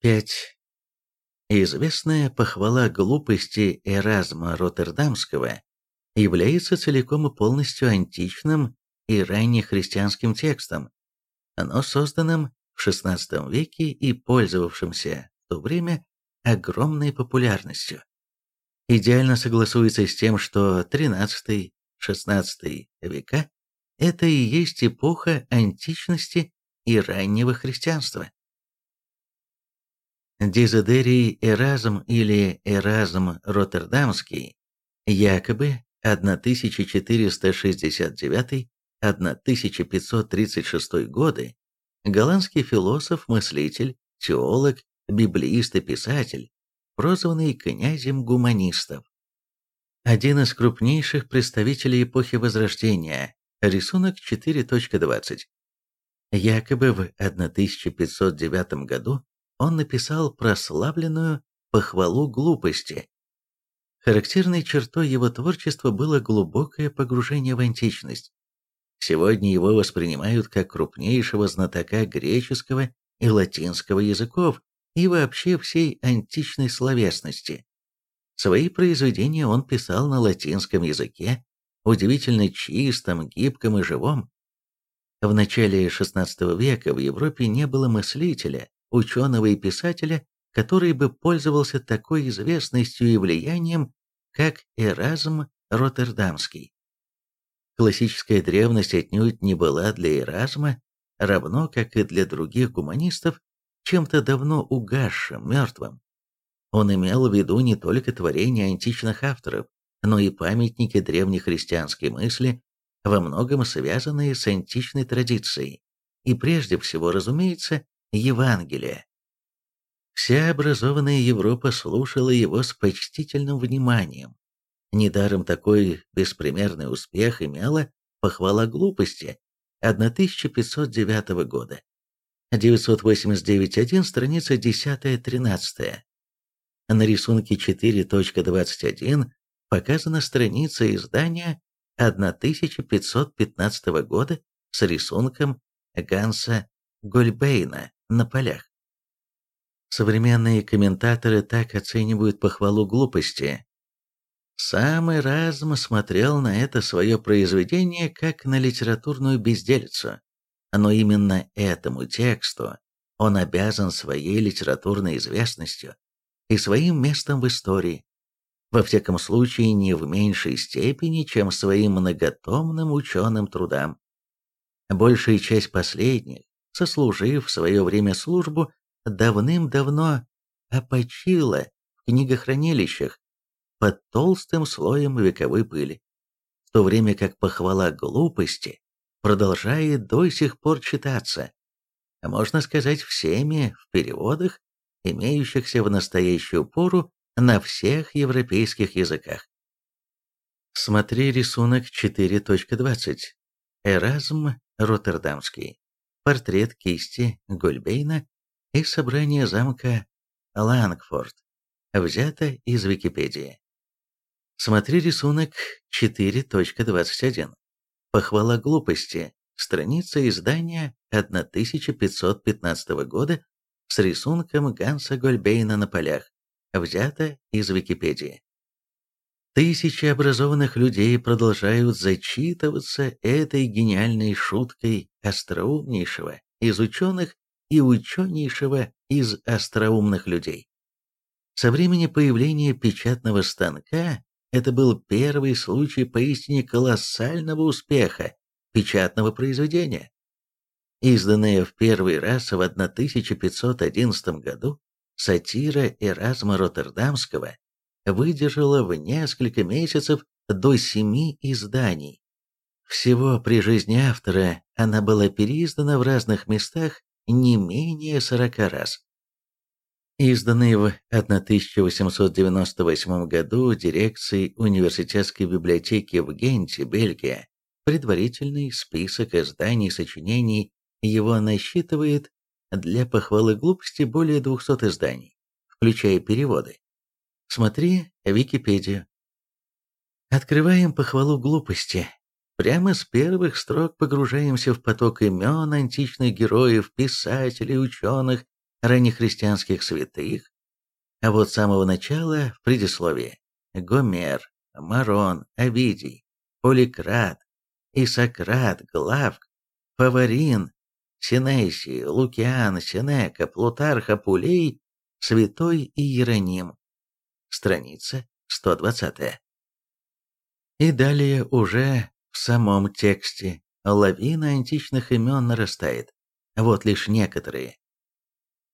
5. Известная похвала глупости Эразма Роттердамского является целиком и полностью античным и раннехристианским текстом, но созданным в XVI веке и пользовавшимся в то время огромной популярностью. Идеально согласуется с тем, что XIII-XVI века – это и есть эпоха античности и раннего христианства. Дезидерий Эразм или Эразм Роттердамский, якобы 1469-1536 годы, голландский философ, мыслитель, теолог, библеист и писатель, прозванный князем гуманистов. Один из крупнейших представителей эпохи Возрождения, рисунок 4.20. Якобы в 1509 году он написал прославленную «Похвалу глупости». Характерной чертой его творчества было глубокое погружение в античность. Сегодня его воспринимают как крупнейшего знатока греческого и латинского языков и вообще всей античной словесности. Свои произведения он писал на латинском языке, удивительно чистом, гибком и живом. В начале XVI века в Европе не было мыслителя, ученого и писателя, который бы пользовался такой известностью и влиянием, как Эразм Роттердамский. Классическая древность отнюдь не была для Эразма, равно как и для других гуманистов, чем-то давно угасшим, мертвым. Он имел в виду не только творения античных авторов, но и памятники древнехристианской мысли, во многом связанные с античной традицией, и прежде всего, разумеется, Евангелия. Вся образованная Европа слушала его с почтительным вниманием. Недаром такой беспримерный успех имела похвала глупости 1509 года. 989.1, страница 10-13. На рисунке 4.21 показана страница издания 1515 года с рисунком Ганса Гольбейна на полях. Современные комментаторы так оценивают похвалу глупости. Сам Эразм смотрел на это свое произведение как на литературную безделицу, но именно этому тексту он обязан своей литературной известностью и своим местом в истории, во всяком случае не в меньшей степени, чем своим многотомным ученым трудам. Большая часть последних сослужив в свое время службу, давным-давно опочила в книгохранилищах под толстым слоем вековой пыли, в то время как похвала глупости продолжает до сих пор читаться, а можно сказать всеми в переводах, имеющихся в настоящую пору на всех европейских языках. Смотри рисунок 4.20. Эразм Роттердамский портрет кисти Гольбейна из собрания замка Лангфорд, взято из Википедии. Смотри рисунок 4.21. Похвала глупости. Страница издания 1515 года с рисунком Ганса Гольбейна на полях, взято из Википедии. Тысячи образованных людей продолжают зачитываться этой гениальной шуткой остроумнейшего из ученых и ученейшего из остроумных людей. Со времени появления печатного станка это был первый случай поистине колоссального успеха печатного произведения. Изданная в первый раз в 1511 году, сатира Эразма Роттердамского выдержала в несколько месяцев до семи изданий. Всего при жизни автора она была переиздана в разных местах не менее сорока раз. Изданный в 1898 году дирекцией университетской библиотеки в Генте, Бельгия, предварительный список изданий сочинений его насчитывает для похвалы глупости более 200 изданий, включая переводы. Смотри Википедию. Открываем похвалу глупости. Прямо с первых строк погружаемся в поток имен античных героев, писателей, ученых, раннехристианских святых, а вот с самого начала в предисловии Гомер, Марон, Овидий, Поликрат, Исократ, Главк, Фаворин, Синесий, Лукиан, Сенека, Плутарх, Апулей, Святой Иероним. Страница 120. И далее уже в самом тексте лавина античных имен нарастает. Вот лишь некоторые.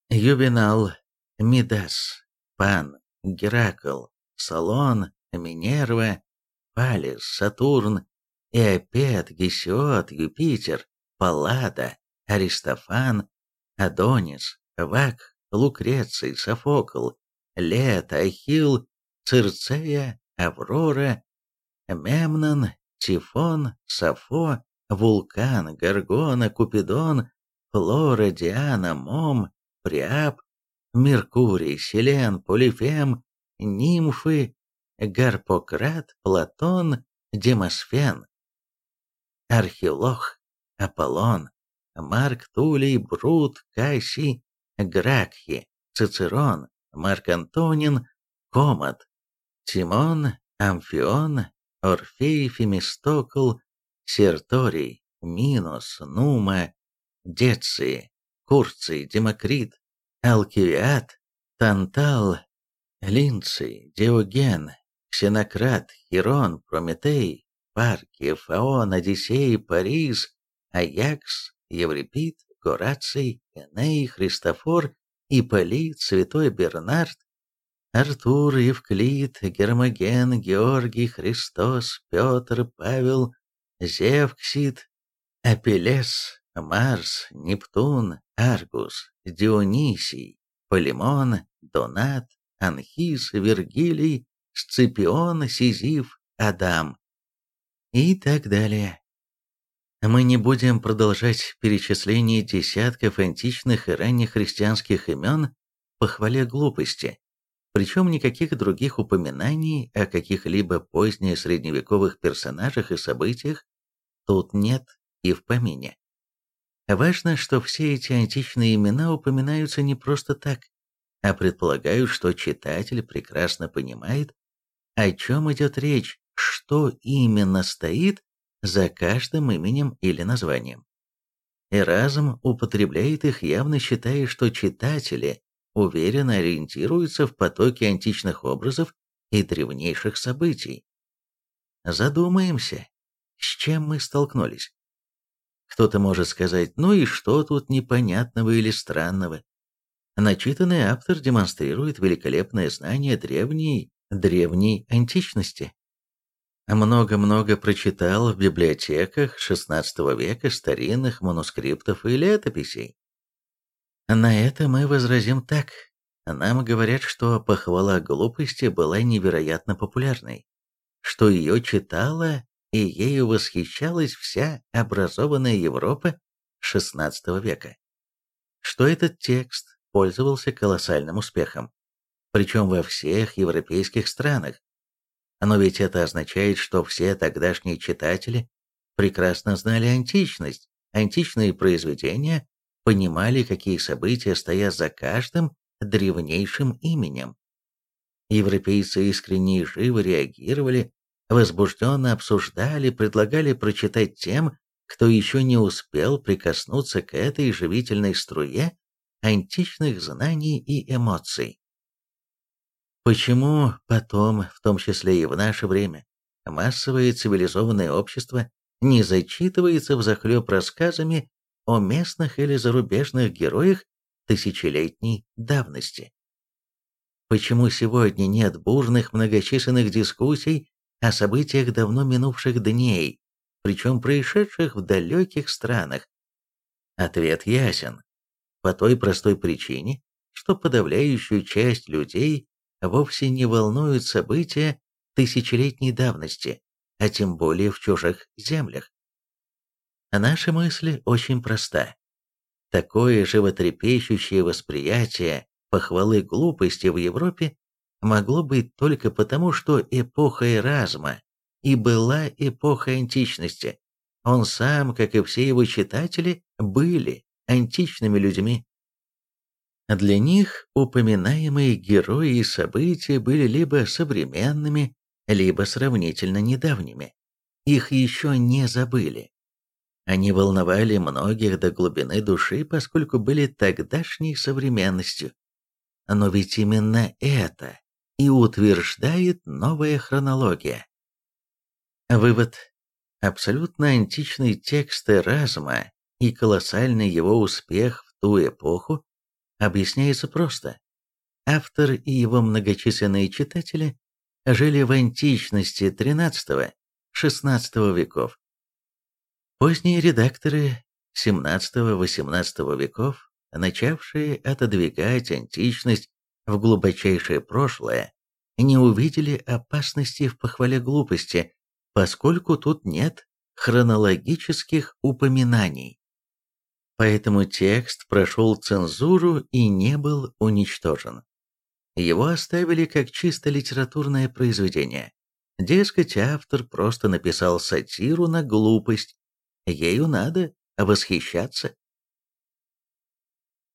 Ювенал, Мидас, Пан, Геракл, Салон, Минерва, Палис, Сатурн, Иопет, Гесиод, Юпитер, Паллада, Аристофан, Адонис, Вак, Лукреций, Софокл, Лет, Ахилл, Цирцея, Аврора, Мемнон, Тифон, Сафо, Вулкан, Горгона, Купидон, Флора, Диана, Мом, Приап, Меркурий, Силен, Полифем, Нимфы, Гарпократ, Платон, Демосфен, Архилох, Аполлон, Марк Туллий, Брут, Кассий, Гракхи, Цицерон, Марк Антонин, Комат, Тимон, Амфион, Орфей, Фемистокл, Серторий, Минус, Нума, Деций, Курций, Демокрит, Алкивиад, Тантал, Линций, Диоген, Ксенократ, Хирон, Прометей, Парки, Фаон, Одиссей, Парис, Аякс, Еврипид, Гораций, Эней, Христофор, Ипполит, Святой Бернард, Артур, Евклид, Гермоген, Георгий, Христос, Петр, Павел, Зевксид, Апеллес, Марс, Нептун, Аргус, Дионисий, Полимон, Донат, Анхис, Вергилий, Сципион, Сизиф, Адам и так далее. Мы не будем продолжать перечисление десятков античных и ранних христианских имен по хвале глупости, причем никаких других упоминаний о каких-либо поздних средневековых персонажах и событиях тут нет и в помине. Важно, что все эти античные имена упоминаются не просто так, а предполагают, что читатель прекрасно понимает, о чем идет речь, что именно стоит за каждым именем или названием. Эразм употребляет их, явно считая, что читатели уверенно ориентируются в потоке античных образов и древнейших событий. Задумаемся, с чем мы столкнулись. Кто-то может сказать, ну и что тут непонятного или странного? Начитанный автор демонстрирует великолепное знание древней, древней античности. Много-много прочитал в библиотеках XVI века старинных манускриптов и летописей. На это мы возразим так. Нам говорят, что похвала глупости была невероятно популярной, что ее читала и ею восхищалась вся образованная Европа XVI века, что этот текст пользовался колоссальным успехом, причем во всех европейских странах, но ведь это означает, что все тогдашние читатели прекрасно знали античность, античные произведения, понимали, какие события стоят за каждым древнейшим именем. Европейцы искренне и живо реагировали, возбужденно обсуждали, предлагали прочитать тем, кто еще не успел прикоснуться к этой живительной струе античных знаний и эмоций. Почему потом, в том числе и в наше время, массовое цивилизованное общество не зачитывается взахлеб рассказами о местных или зарубежных героях тысячелетней давности? Почему сегодня нет бурных многочисленных дискуссий о событиях давно минувших дней, причем происшедших в далеких странах? Ответ ясен. По той простой причине, что подавляющую часть людей вовсе не волнуют события тысячелетней давности, а тем более в чужих землях. Наша мысль очень проста. Такое животрепещущее восприятие похвалы глупости в Европе могло быть только потому, что эпоха Эразма и была эпоха античности. Он сам, как и все его читатели, были античными людьми. Для них упоминаемые герои и события были либо современными, либо сравнительно недавними. Их еще не забыли. Они волновали многих до глубины души, поскольку были тогдашней современностью. Но ведь именно это и утверждает новая хронология. Вывод. Абсолютно античный текст Эразма и колоссальный его успех в ту эпоху объясняется просто. Автор и его многочисленные читатели жили в античности XIII-XVI веков. Поздние редакторы XVII-XVIII веков, начавшие отодвигать античность в глубочайшее прошлое, не увидели опасности в похвале глупости, поскольку тут нет хронологических упоминаний. Поэтому текст прошел цензуру и не был уничтожен. Его оставили как чисто литературное произведение. Дескать, автор просто написал сатиру на глупость. Ею надо восхищаться.